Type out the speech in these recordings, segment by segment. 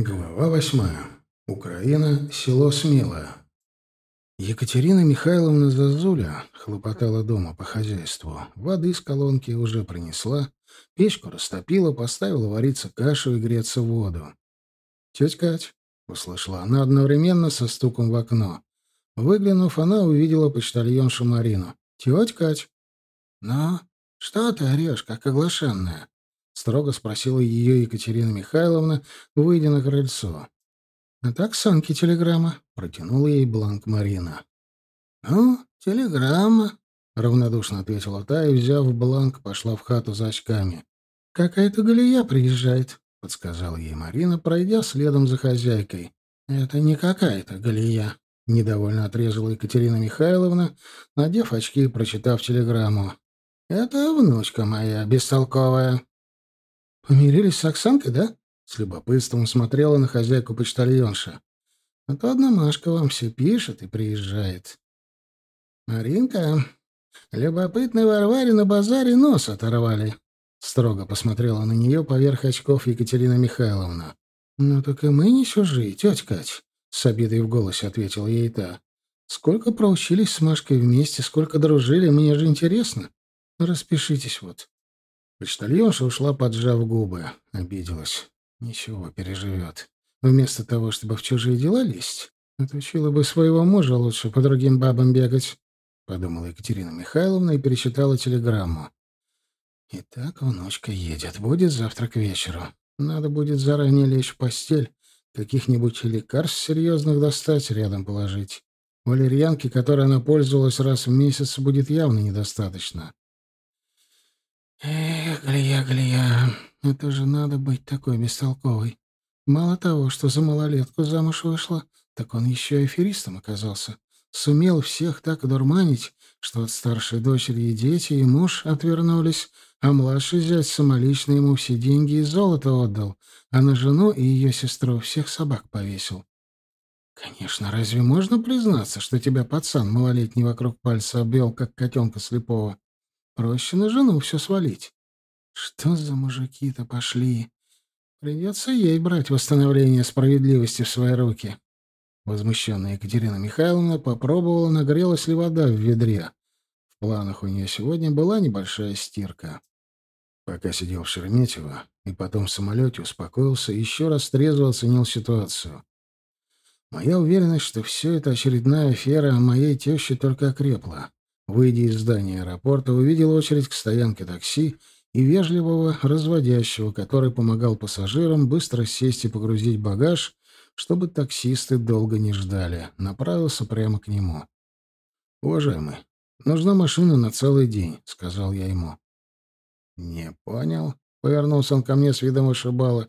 Глава восьмая. Украина. Село Смелое. Екатерина Михайловна Зазуля хлопотала дома по хозяйству. Воды с колонки уже принесла, печку растопила, поставила вариться кашу и греться воду. «Тетя Кать», — услышала она одновременно со стуком в окно. Выглянув, она увидела почтальоншу Марину. «Тетя Кать». «Ну, что ты орешь, как оглашенная?» Строго спросила ее Екатерина Михайловна, выйдя на крыльцо. А так Санке телеграмма. Протянула ей бланк Марина. «Ну, телеграмма», — равнодушно ответила та и, взяв бланк, пошла в хату за очками. «Какая-то галия приезжает», — подсказала ей Марина, пройдя следом за хозяйкой. «Это не какая-то галия», — недовольно отрезала Екатерина Михайловна, надев очки и прочитав телеграмму. «Это внучка моя, бестолковая». «Помирились с Оксанкой, да?» С любопытством смотрела на хозяйку почтальонша. «А то одна Машка вам все пишет и приезжает». «Маринка, любопытной Варваре на базаре нос оторвали», — строго посмотрела на нее поверх очков Екатерина Михайловна. «Ну так и мы не чужие, тетя Кать», — с обидой в голосе ответила ей та. «Сколько проучились с Машкой вместе, сколько дружили, мне же интересно. Распишитесь вот». Почтальонша ушла, поджав губы. Обиделась. Ничего, переживет. Вместо того, чтобы в чужие дела лезть, отучила бы своего мужа лучше по другим бабам бегать, — подумала Екатерина Михайловна и перечитала телеграмму. Итак, внучка едет. Будет завтра к вечеру. Надо будет заранее лечь в постель, каких-нибудь лекарств серьезных достать, рядом положить. Валерьянки, которой она пользовалась раз в месяц, будет явно недостаточно. Эх, Галия, Галия, это же надо быть такой бестолковой. Мало того, что за малолетку замуж вышла, так он еще и аферистом оказался. Сумел всех так дурманить, что от старшей дочери и дети, и муж отвернулись, а младший зять самолично ему все деньги и золото отдал, а на жену и ее сестру всех собак повесил. Конечно, разве можно признаться, что тебя пацан малолетний вокруг пальца обвел, как котенка слепого? Проще на жену все свалить. Что за мужики-то пошли? Придется ей брать восстановление справедливости в свои руки. Возмущенная Екатерина Михайловна попробовала, нагрелась ли вода в ведре. В планах у нее сегодня была небольшая стирка. Пока сидел в Шереметьево и потом в самолете успокоился, еще раз трезво оценил ситуацию. Моя уверенность, что все это очередная афера моей тещи только окрепла. Выйдя из здания аэропорта, увидел очередь к стоянке такси и вежливого разводящего, который помогал пассажирам быстро сесть и погрузить багаж, чтобы таксисты долго не ждали. Направился прямо к нему. «Уважаемый, нужна машина на целый день», — сказал я ему. «Не понял», — повернулся он ко мне с видом ошибала.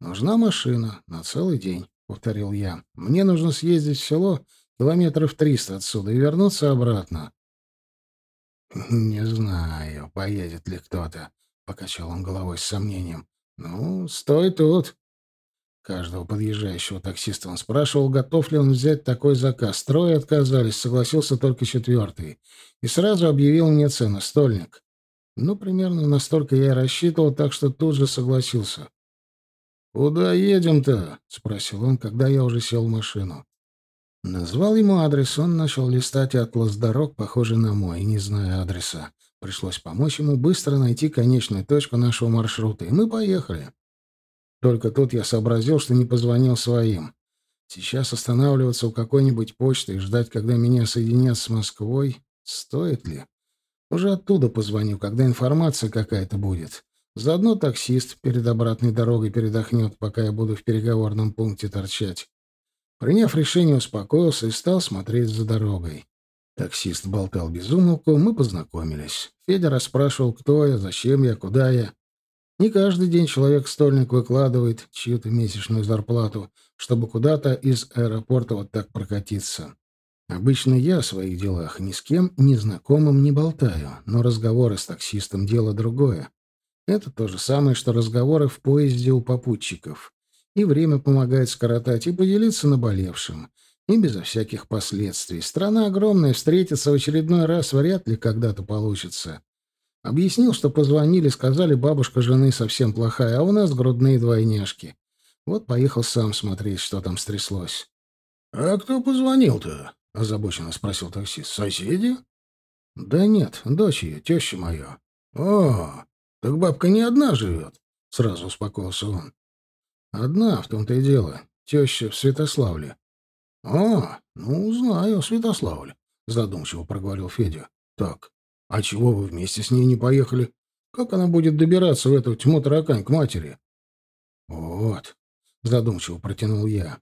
«Нужна машина на целый день», — повторил я. «Мне нужно съездить в село километров триста отсюда и вернуться обратно». «Не знаю, поедет ли кто-то», — покачал он головой с сомнением. «Ну, стой тут». Каждого подъезжающего таксиста он спрашивал, готов ли он взять такой заказ. Трое отказались, согласился только четвертый. И сразу объявил мне цену — стольник. Ну, примерно настолько я и рассчитывал, так что тут же согласился. «Куда едем-то?» — спросил он, когда я уже сел в машину. Назвал ему адрес, он начал листать атлас дорог, похожий на мой, не зная адреса. Пришлось помочь ему быстро найти конечную точку нашего маршрута, и мы поехали. Только тут я сообразил, что не позвонил своим. Сейчас останавливаться у какой-нибудь почты и ждать, когда меня соединят с Москвой, стоит ли? Уже оттуда позвоню, когда информация какая-то будет. Заодно таксист перед обратной дорогой передохнет, пока я буду в переговорном пункте торчать. Приняв решение, успокоился и стал смотреть за дорогой. Таксист болтал без умолку, мы познакомились. Федя расспрашивал, кто я, зачем я, куда я. Не каждый день человек-стольник выкладывает чью-то месячную зарплату, чтобы куда-то из аэропорта вот так прокатиться. Обычно я о своих делах ни с кем незнакомым не болтаю, но разговоры с таксистом — дело другое. Это то же самое, что разговоры в поезде у попутчиков и время помогает скоротать, и поделиться наболевшим, и безо всяких последствий. Страна огромная, встретиться в очередной раз вряд ли когда-то получится. Объяснил, что позвонили, сказали, бабушка жены совсем плохая, а у нас грудные двойняшки. Вот поехал сам смотреть, что там стряслось. — А кто позвонил-то? — озабоченно спросил таксист. — Соседи? — Да нет, дочь ее, теща моя. — О, так бабка не одна живет, — сразу успокоился он. — Одна, в том-то и дело. Теща в Святославле. — А, ну, знаю, Святославль, — задумчиво проговорил Федя. — Так, а чего вы вместе с ней не поехали? Как она будет добираться в эту тьму таракань к матери? — Вот, — задумчиво протянул я.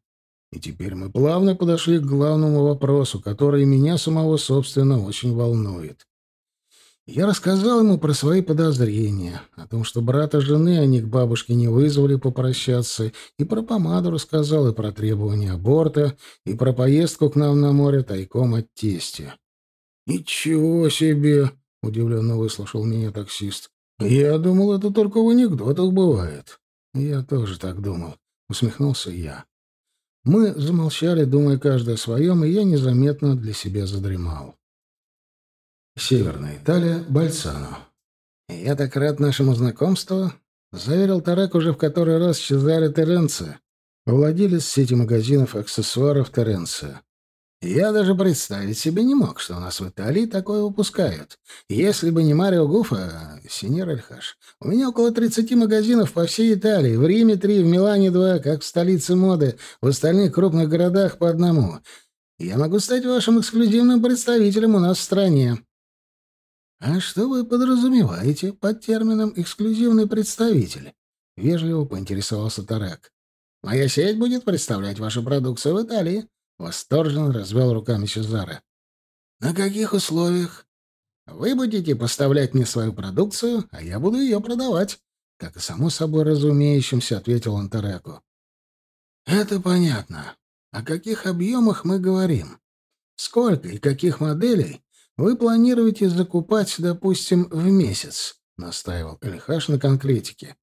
И теперь мы плавно подошли к главному вопросу, который меня самого, собственно, очень волнует. Я рассказал ему про свои подозрения, о том, что брата жены они к бабушке не вызвали попрощаться, и про помаду рассказал, и про требования аборта, и про поездку к нам на море тайком от тестя. «Ничего себе!» — удивленно выслушал меня таксист. «Я думал, это только в анекдотах бывает». «Я тоже так думал», — усмехнулся я. Мы замолчали, думая каждый о своем, и я незаметно для себя задремал. Северная Италия, Бальцано. «Я так рад нашему знакомству», — заверил Тарек уже в который раз Чезаре Теренце, владелец сети магазинов аксессуаров Теренце. Я даже представить себе не мог, что у нас в Италии такое выпускают. Если бы не Марио Гуфа, сеньор Эльхаш, у меня около 30 магазинов по всей Италии, в Риме три, в Милане два, как в столице моды, в остальных крупных городах по одному. Я могу стать вашим эксклюзивным представителем у нас в стране. А что вы подразумеваете под термином «эксклюзивный представитель»? Вежливо поинтересовался Тарек. Моя сеть будет представлять вашу продукцию в Италии. Восторженно развел руками Чезаре. «На каких условиях?» «Вы будете поставлять мне свою продукцию, а я буду ее продавать», — как и само собой разумеющимся ответил Антареку. «Это понятно. О каких объемах мы говорим? Сколько и каких моделей вы планируете закупать, допустим, в месяц?» — настаивал Эльхаш на конкретике.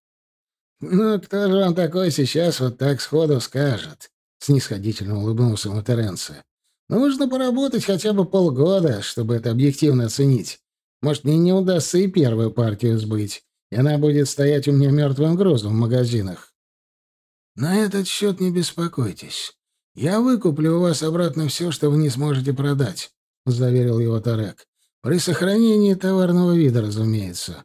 «Ну, кто же вам такой сейчас вот так сходу скажет?» снисходительно улыбнулся ему Теренце. Нужно поработать хотя бы полгода, чтобы это объективно оценить. Может, мне не удастся и первую партию сбыть, и она будет стоять у меня мертвым грузом в магазинах. На этот счет не беспокойтесь. Я выкуплю у вас обратно все, что вы не сможете продать, — заверил его Тарек. При сохранении товарного вида, разумеется.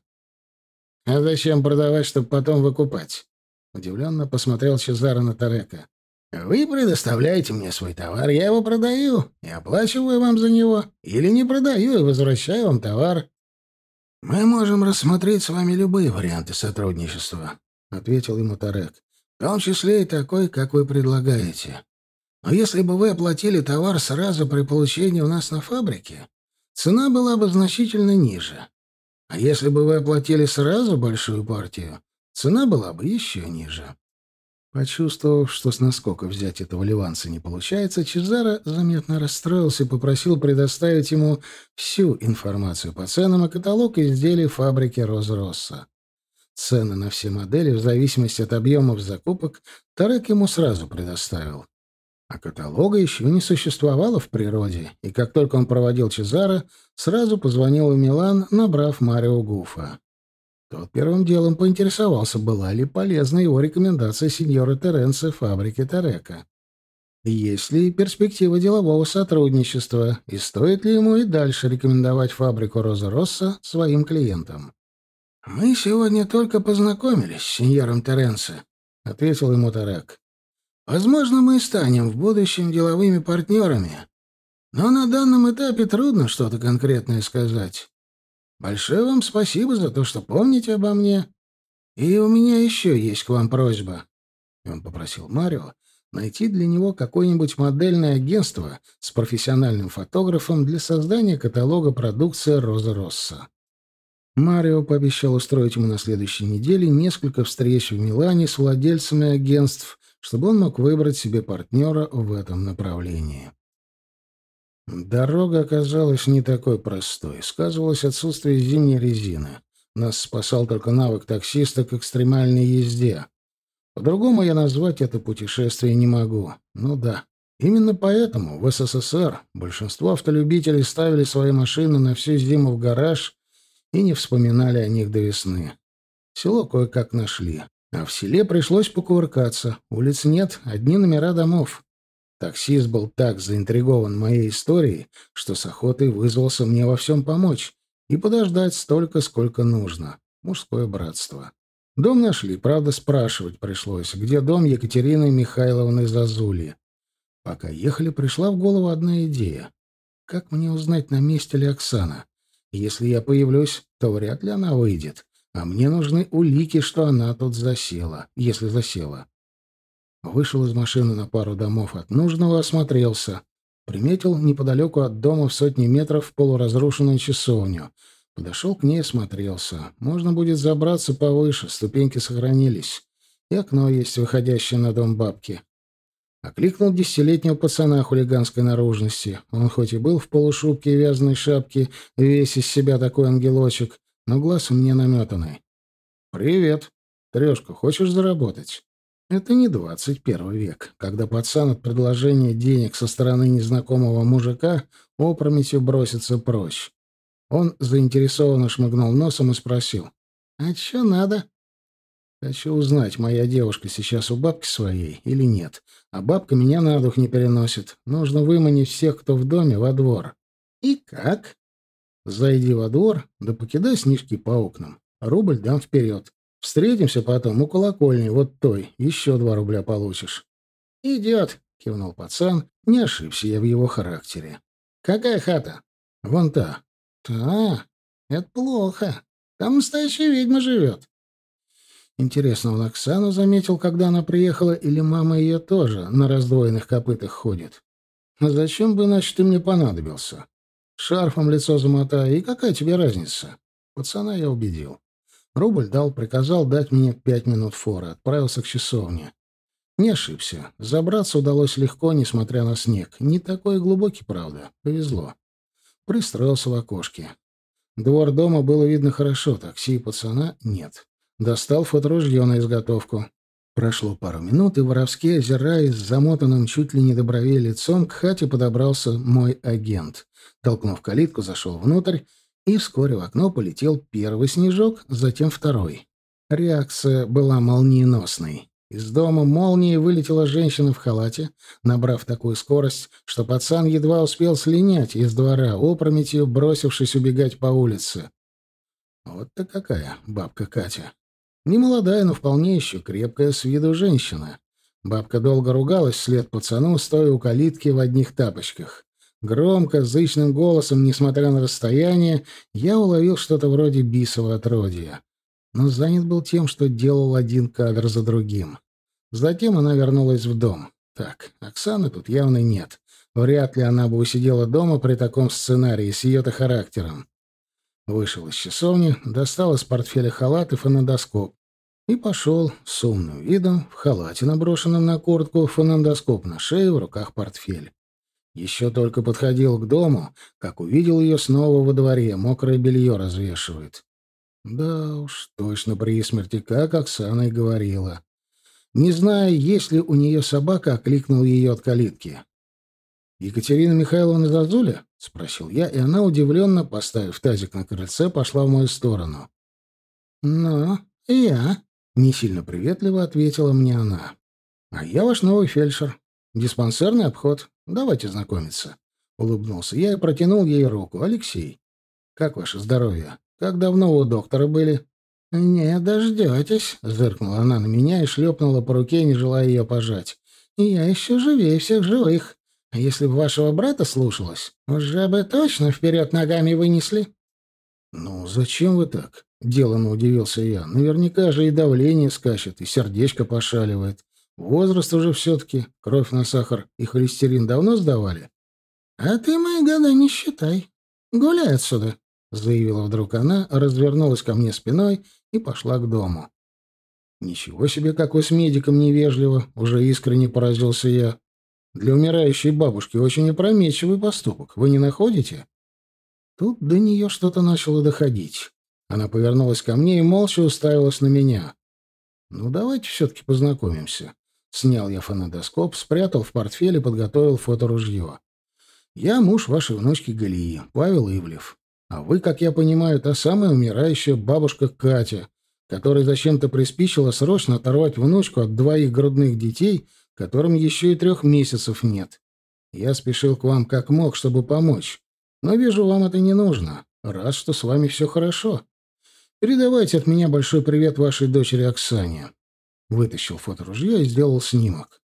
А зачем продавать, чтобы потом выкупать? Удивленно посмотрел Чезаро на Тарека. Вы предоставляете мне свой товар, я его продаю и оплачиваю вам за него, или не продаю и возвращаю вам товар. Мы можем рассмотреть с вами любые варианты сотрудничества, ответил ему Тарек, в том числе и такой, как вы предлагаете. Но если бы вы оплатили товар сразу при получении у нас на фабрике, цена была бы значительно ниже. А если бы вы оплатили сразу большую партию, цена была бы еще ниже. Почувствовав, что с наскока взять этого ливанца не получается, Чезаро заметно расстроился и попросил предоставить ему всю информацию по ценам и каталог изделий фабрики «Розросса». Цены на все модели, в зависимости от объемов закупок, Тарек ему сразу предоставил. А каталога еще не существовало в природе, и как только он проводил Чезаро, сразу позвонил в Милан, набрав Марио Гуфа. Тот первым делом поинтересовался, была ли полезна его рекомендация сеньора Теренса фабрики Терека. Есть ли перспектива делового сотрудничества, и стоит ли ему и дальше рекомендовать фабрику Роза Росса своим клиентам? «Мы сегодня только познакомились с сеньором Теренсе», — ответил ему Терек. «Возможно, мы станем в будущем деловыми партнерами, но на данном этапе трудно что-то конкретное сказать. Большое вам спасибо за то, что помните обо мне. И у меня еще есть к вам просьба. И он попросил Марио найти для него какое-нибудь модельное агентство с профессиональным фотографом для создания каталога продукции Роза Росса. Марио пообещал устроить ему на следующей неделе несколько встреч в Милане с владельцами агентств, чтобы он мог выбрать себе партнера в этом направлении. Дорога оказалась не такой простой. Сказывалось отсутствие зимней резины. Нас спасал только навык таксиста к экстремальной езде. По-другому я назвать это путешествие не могу. Ну да. Именно поэтому в СССР большинство автолюбителей ставили свои машины на всю зиму в гараж и не вспоминали о них до весны. Село кое-как нашли. А в селе пришлось покувыркаться. Улиц нет, одни номера домов. Таксист был так заинтригован моей историей, что с охотой вызвался мне во всем помочь и подождать столько, сколько нужно. Мужское братство. Дом нашли, правда, спрашивать пришлось, где дом Екатерины Михайловны Зазули. Пока ехали, пришла в голову одна идея. Как мне узнать, на месте ли Оксана? Если я появлюсь, то вряд ли она выйдет. А мне нужны улики, что она тут засела, если засела. Вышел из машины на пару домов от нужного, осмотрелся. Приметил неподалеку от дома в сотни метров полуразрушенную часовню. Подошел к ней, осмотрелся. Можно будет забраться повыше, ступеньки сохранились. И окно есть, выходящее на дом бабки. Окликнул десятилетнего пацана хулиганской наружности. Он хоть и был в полушубке и вязаной шапке, весь из себя такой ангелочек, но глаз у меня наметанный. «Привет. Трешка, хочешь заработать?» Это не двадцать первый век, когда пацан от предложения денег со стороны незнакомого мужика опрометью бросится прочь. Он заинтересованно шмыгнул носом и спросил. «А что надо?» Хочу узнать, моя девушка сейчас у бабки своей или нет. А бабка меня на дух не переносит. Нужно выманить всех, кто в доме, во двор. И как? Зайди во двор, да покидай снежки по окнам. Рубль дам вперед. Встретимся потом у колокольни, вот той. Еще два рубля получишь. Идет, кивнул пацан. Не ошибся я в его характере. Какая хата? Вон та. Та? Это плохо. Там настоящая ведьма живет. Интересно, он Оксану заметил, когда она приехала, или мама ее тоже на раздвоенных копытах ходит? А зачем бы, значит, ты мне понадобился? Шарфом лицо замотай, и какая тебе разница? Пацана я убедил. Рубль дал, приказал дать мне пять минут фора, отправился к часовне. Не ошибся. Забраться удалось легко, несмотря на снег. Не такой глубокий, правда. Повезло. Пристроился в окошке. Двор дома было видно хорошо, такси и пацана нет. Достал фоторужье на изготовку. Прошло пару минут, и воровски, озираясь с замотанным чуть ли не до бровей лицом, к хате подобрался мой агент. Толкнув калитку, зашел внутрь, и вскоре в окно полетел первый снежок, затем второй. Реакция была молниеносной. Из дома молнией вылетела женщина в халате, набрав такую скорость, что пацан едва успел слинять из двора, опрометью бросившись убегать по улице. Вот-то какая бабка Катя. Немолодая, но вполне еще крепкая с виду женщина. Бабка долго ругалась вслед пацану, стоя у калитки в одних тапочках. Громко, зычным голосом, несмотря на расстояние, я уловил что-то вроде бисового отродья. Но занят был тем, что делал один кадр за другим. Затем она вернулась в дом. Так, Оксаны тут явно нет. Вряд ли она бы усидела дома при таком сценарии с ее-то характером. Вышел из часовни, достал из портфеля халат и фонендоскоп и пошел с умным видом, в халате, наброшенном на куртку, фонендоскоп на шее, в руках портфель. Еще только подходил к дому, как увидел ее снова во дворе, мокрое белье развешивает. Да уж, точно при смерти, как Оксана и говорила. Не зная, есть ли у нее собака, окликнул ее от калитки. «Екатерина Михайловна Зазуля?» — спросил я, и она, удивленно, поставив тазик на крыльце, пошла в мою сторону. «Ну, я», — не сильно приветливо ответила мне она. «А я ваш новый фельдшер. Диспансерный обход. Давайте знакомиться». Улыбнулся я и протянул ей руку. «Алексей, как ваше здоровье? Как давно у доктора были?» «Не дождетесь», — зыркнула она на меня и шлепнула по руке, не желая ее пожать. «Я еще живее всех живых. А если бы вашего брата слушалась, уже бы точно вперед ногами вынесли. — Ну, зачем вы так? — деланно удивился я. — Наверняка же и давление скачет, и сердечко пошаливает. Возраст уже все-таки, кровь на сахар и холестерин давно сдавали? — А ты мои года не считай. Гуляй отсюда, — заявила вдруг она, развернулась ко мне спиной и пошла к дому. — Ничего себе, как вы с медиком невежливо, — уже искренне поразился я. Для умирающей бабушки очень опрометчивый поступок. Вы не находите? Тут до нее что-то начало доходить. Она повернулась ко мне и молча уставилась на меня. «Ну, давайте все-таки познакомимся». Снял я фонодоскоп, спрятал в портфель и подготовил фоторужье. «Я муж вашей внучки Галии, Павел Ивлев. А вы, как я понимаю, та самая умирающая бабушка Катя, которой зачем-то приспичило срочно оторвать внучку от двоих грудных детей, которым еще и трех месяцев нет. Я спешил к вам как мог, чтобы помочь. Но вижу, вам это не нужно. Рад, что с вами все хорошо. Передавайте от меня большой привет вашей дочери Оксане. Вытащил фоторужье и сделал снимок.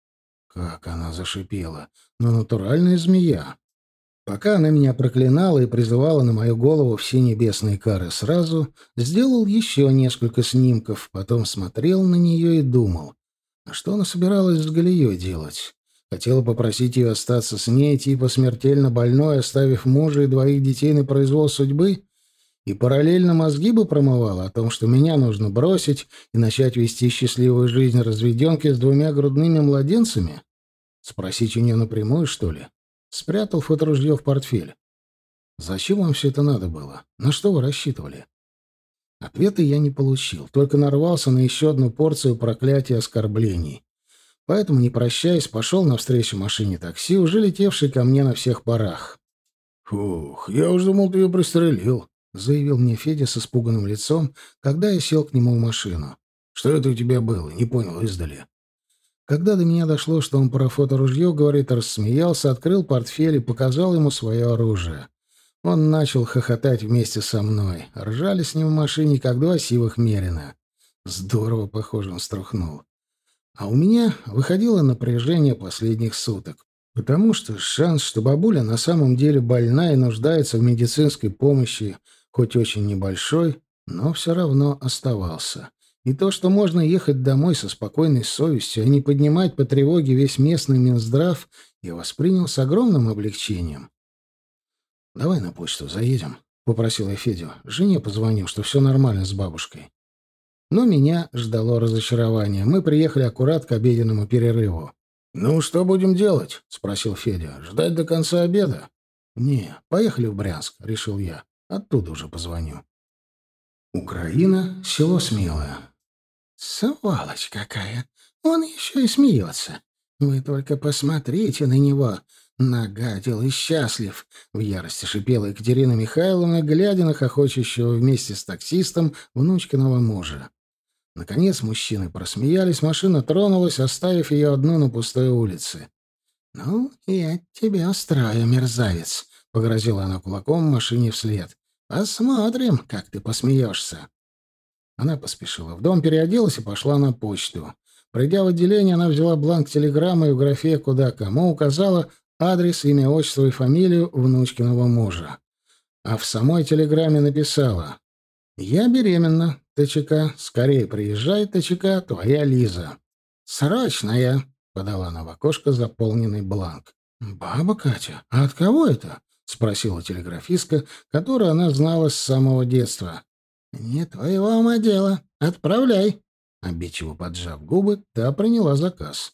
Как она зашипела. Но натуральная змея. Пока она меня проклинала и призывала на мою голову все небесные кары сразу, сделал еще несколько снимков, потом смотрел на нее и думал, а что она собиралась с Галией делать? Хотела попросить ее остаться с ней, типа смертельно больной, оставив мужа и двоих детей на произвол судьбы? И параллельно мозги бы промывала о том, что меня нужно бросить и начать вести счастливую жизнь разведенки с двумя грудными младенцами? Спросить у нее напрямую, что ли? Спрятал фоторужье в портфель. Зачем вам все это надо было? На что вы рассчитывали? Ответа я не получил, только нарвался на еще одну порцию проклятий и оскорблений. Поэтому, не прощаясь, пошел навстречу машине такси, уже летевшей ко мне на всех парах. «Фух, я уж думал, ты ее пристрелил», — заявил мне Федя с испуганным лицом, когда я сел к нему в машину. «Что это у тебя было? Не понял издали». Когда до меня дошло, что он про фоторужье говорит, рассмеялся, открыл портфель и показал ему свое оружие. Он начал хохотать вместе со мной. Ржали с ним в машине, как два сивых мерина. Здорово, похоже, он струхнул. А у меня выходило напряжение последних суток. Потому что шанс, что бабуля на самом деле больна и нуждается в медицинской помощи, хоть очень небольшой, но все равно оставался. И то, что можно ехать домой со спокойной совестью, а не поднимать по тревоге весь местный Минздрав, я воспринял с огромным облегчением. «Давай на почту заедем», — попросил я Федю. «Жене позвоню, что все нормально с бабушкой». Но меня ждало разочарование. Мы приехали аккурат к обеденному перерыву. «Ну, что будем делать?» — спросил Федя. «Ждать до конца обеда?» «Не, поехали в Брянск», — решил я. «Оттуда уже позвоню». Украина, село Смелое. «Сволочь какая! Он еще и смеется. Вы только посмотрите на него. Нагадил и счастлив!» — в ярости шипела Екатерина Михайловна, глядя на хохочущего вместе с таксистом внучкиного мужа. Наконец мужчины просмеялись, машина тронулась, оставив ее одну на пустой улице. «Ну, я тебя устрою, мерзавец!» — погрозила она кулаком машине вслед. «Посмотрим, как ты посмеешься!» Она поспешила в дом, переоделась и пошла на почту. Придя в отделение, она взяла бланк телеграммы и в графе «Куда кому» указала адрес, имя, отчество и фамилию внучкиного мужа. А в самой телеграмме написала «Я беременна, ТЧК. Скорее приезжай, ТЧК, твоя Лиза». «Срочная!» — подала она в окошко заполненный бланк. «Баба Катя, а от кого это?» — спросила телеграфистка, которую она знала с самого детства. «Не твоего ума дело. Отправляй». Обидчиво поджав губы, та приняла заказ.